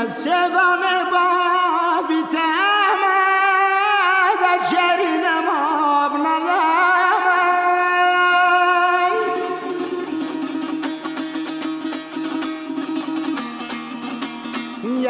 از شبان بابی تمام از شرینم آب ندامم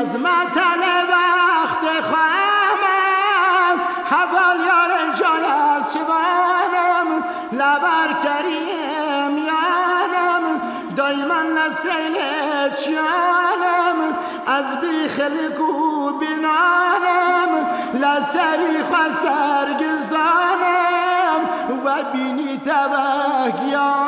از مطل وقت خواهم یار یارن نسل چیانم از بی و بینانم لسری خسر سرگزدانم و بینی توگیانم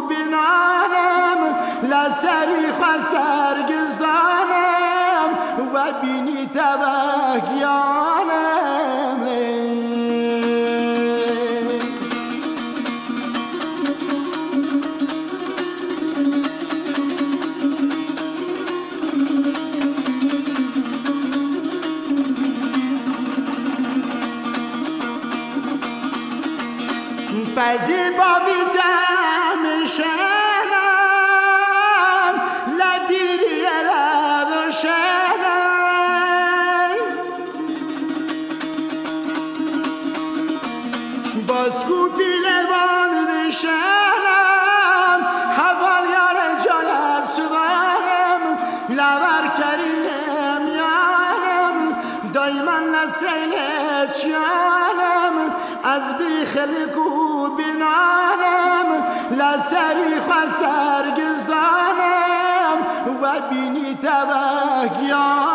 بنانم لسری خسرگزدانم و بینی توکیانم پذیر با بیتم düşenem Le bir yere düşenem Basku bile var düşenem Havar yare caya süvarem Lavar kerim yarem Dayman naseyleç yarem Az bi خلق و بنانم لسری خسرگزدانم و بینی توکیان